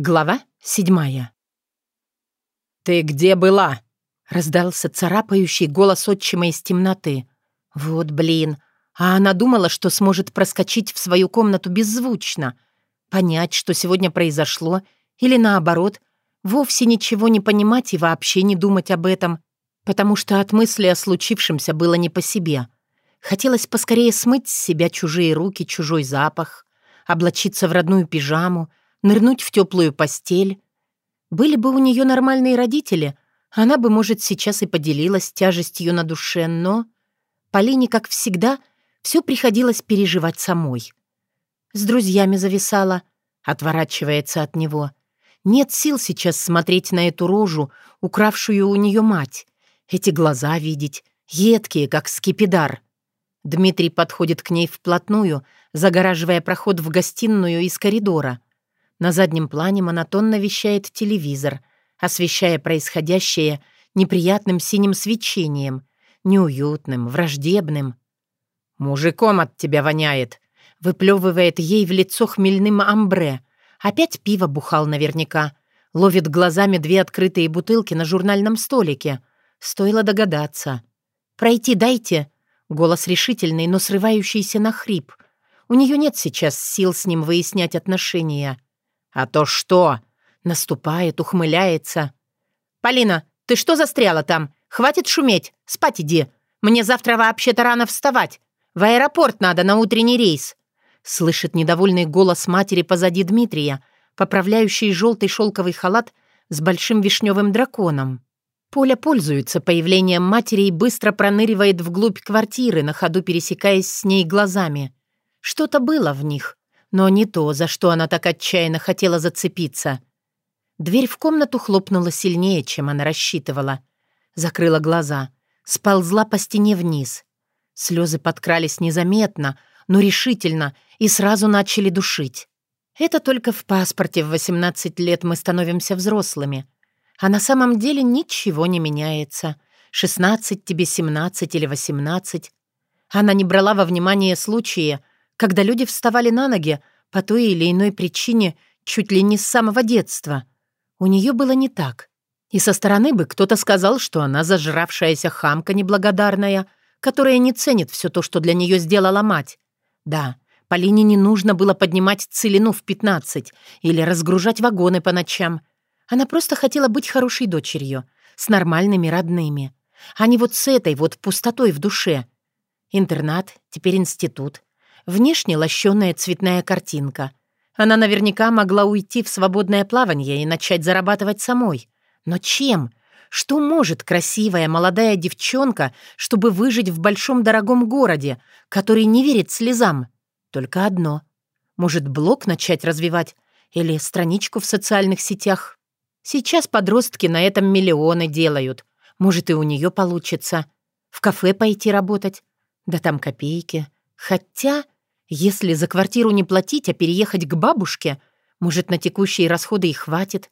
Глава седьмая. «Ты где была?» — раздался царапающий голос отчима из темноты. Вот блин. А она думала, что сможет проскочить в свою комнату беззвучно, понять, что сегодня произошло, или наоборот, вовсе ничего не понимать и вообще не думать об этом, потому что от мысли о случившемся было не по себе. Хотелось поскорее смыть с себя чужие руки, чужой запах, облачиться в родную пижаму, нырнуть в теплую постель. Были бы у нее нормальные родители, она бы, может, сейчас и поделилась тяжестью на душе, но... Полине, как всегда, все приходилось переживать самой. С друзьями зависала, отворачивается от него. Нет сил сейчас смотреть на эту рожу, укравшую у нее мать. Эти глаза видеть, едкие, как скипидар. Дмитрий подходит к ней вплотную, загораживая проход в гостиную из коридора — на заднем плане монотонно вещает телевизор, освещая происходящее неприятным синим свечением, неуютным, враждебным. «Мужиком от тебя воняет!» выплевывает ей в лицо хмельным амбре. Опять пиво бухал наверняка. Ловит глазами две открытые бутылки на журнальном столике. Стоило догадаться. «Пройти дайте!» Голос решительный, но срывающийся на хрип. У нее нет сейчас сил с ним выяснять отношения. «А то что?» Наступает, ухмыляется. «Полина, ты что застряла там? Хватит шуметь, спать иди. Мне завтра вообще-то рано вставать. В аэропорт надо на утренний рейс». Слышит недовольный голос матери позади Дмитрия, поправляющий желтый шелковый халат с большим вишневым драконом. Поля пользуется появлением матери и быстро проныривает вглубь квартиры, на ходу пересекаясь с ней глазами. Что-то было в них но не то, за что она так отчаянно хотела зацепиться. Дверь в комнату хлопнула сильнее, чем она рассчитывала. Закрыла глаза, сползла по стене вниз. Слезы подкрались незаметно, но решительно и сразу начали душить. Это только в паспорте в 18 лет мы становимся взрослыми. А на самом деле ничего не меняется. 16 тебе 17 или 18. Она не брала во внимание случаи, когда люди вставали на ноги по той или иной причине чуть ли не с самого детства. У нее было не так. И со стороны бы кто-то сказал, что она зажравшаяся хамка неблагодарная, которая не ценит все то, что для нее сделала мать. Да, Полине не нужно было поднимать целину в 15 или разгружать вагоны по ночам. Она просто хотела быть хорошей дочерью, с нормальными родными, а не вот с этой вот пустотой в душе. Интернат, теперь институт. Внешне лощеная цветная картинка. Она наверняка могла уйти в свободное плавание и начать зарабатывать самой. Но чем? Что может красивая молодая девчонка, чтобы выжить в большом дорогом городе, который не верит слезам? Только одно. Может, блог начать развивать? Или страничку в социальных сетях? Сейчас подростки на этом миллионы делают. Может, и у нее получится. В кафе пойти работать? Да там копейки. Хотя... Если за квартиру не платить, а переехать к бабушке, может, на текущие расходы и хватит.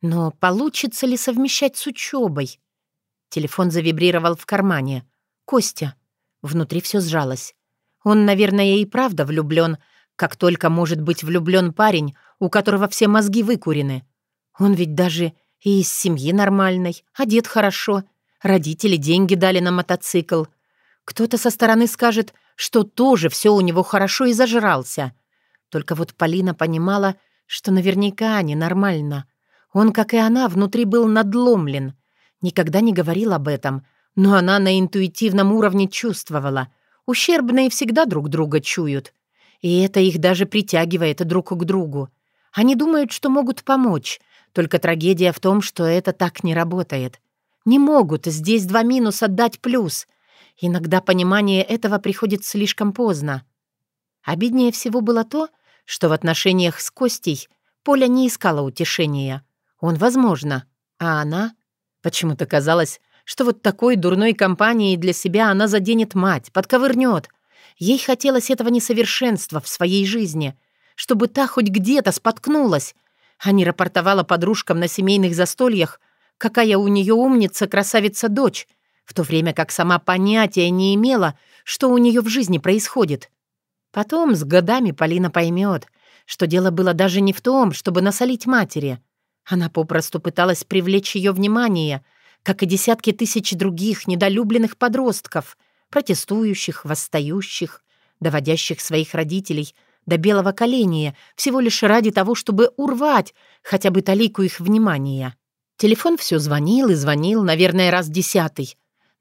Но получится ли совмещать с учебой? Телефон завибрировал в кармане. Костя. Внутри все сжалось. Он, наверное, и правда влюблен, как только может быть влюблен парень, у которого все мозги выкурены. Он ведь даже и из семьи нормальной, одет хорошо, родители деньги дали на мотоцикл. Кто-то со стороны скажет — что тоже все у него хорошо и зажрался. Только вот Полина понимала, что наверняка ненормально. Он, как и она, внутри был надломлен. Никогда не говорил об этом, но она на интуитивном уровне чувствовала. Ущербные всегда друг друга чуют. И это их даже притягивает друг к другу. Они думают, что могут помочь, только трагедия в том, что это так не работает. Не могут здесь два минуса дать плюс — Иногда понимание этого приходит слишком поздно. Обиднее всего было то, что в отношениях с Костей Поля не искала утешения. Он, возможно, а она... Почему-то казалось, что вот такой дурной компанией для себя она заденет мать, подковырнет. Ей хотелось этого несовершенства в своей жизни, чтобы та хоть где-то споткнулась, а не рапортовала подружкам на семейных застольях, какая у нее умница, красавица-дочь, в то время как сама понятия не имела, что у нее в жизни происходит. Потом с годами Полина поймет, что дело было даже не в том, чтобы насолить матери. Она попросту пыталась привлечь ее внимание, как и десятки тысяч других недолюбленных подростков, протестующих, восстающих, доводящих своих родителей до белого коленя всего лишь ради того, чтобы урвать хотя бы талику их внимания. Телефон все звонил и звонил, наверное, раз десятый.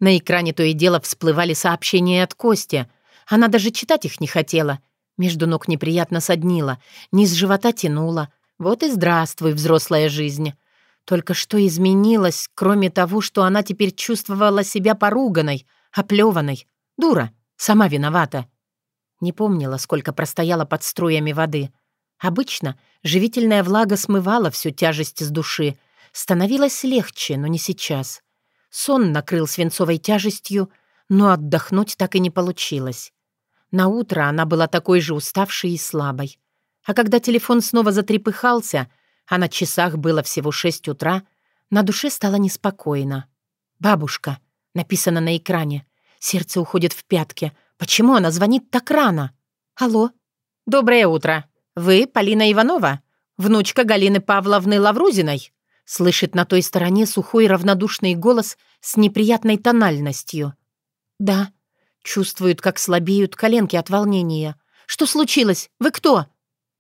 На экране то и дело всплывали сообщения от Кости. Она даже читать их не хотела. Между ног неприятно соднила, низ живота тянула. Вот и здравствуй, взрослая жизнь. Только что изменилось, кроме того, что она теперь чувствовала себя поруганной, оплеванной. Дура, сама виновата. Не помнила, сколько простояла под струями воды. Обычно живительная влага смывала всю тяжесть с души. Становилось легче, но не сейчас. Сон накрыл свинцовой тяжестью, но отдохнуть так и не получилось. На утро она была такой же уставшей и слабой. А когда телефон снова затрепыхался, а на часах было всего шесть утра, на душе стало неспокойно. «Бабушка», написано на экране. Сердце уходит в пятки. Почему она звонит так рано? Алло. Доброе утро. Вы Полина Иванова? Внучка Галины Павловны Лаврузиной? Слышит на той стороне сухой равнодушный голос с неприятной тональностью. Да. Чувствует, как слабеют коленки от волнения. Что случилось? Вы кто?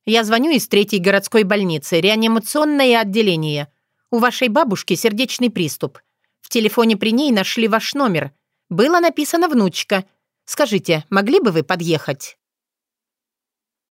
Я звоню из третьей городской больницы, реанимационное отделение. У вашей бабушки сердечный приступ. В телефоне при ней нашли ваш номер. Было написано «внучка». Скажите, могли бы вы подъехать?»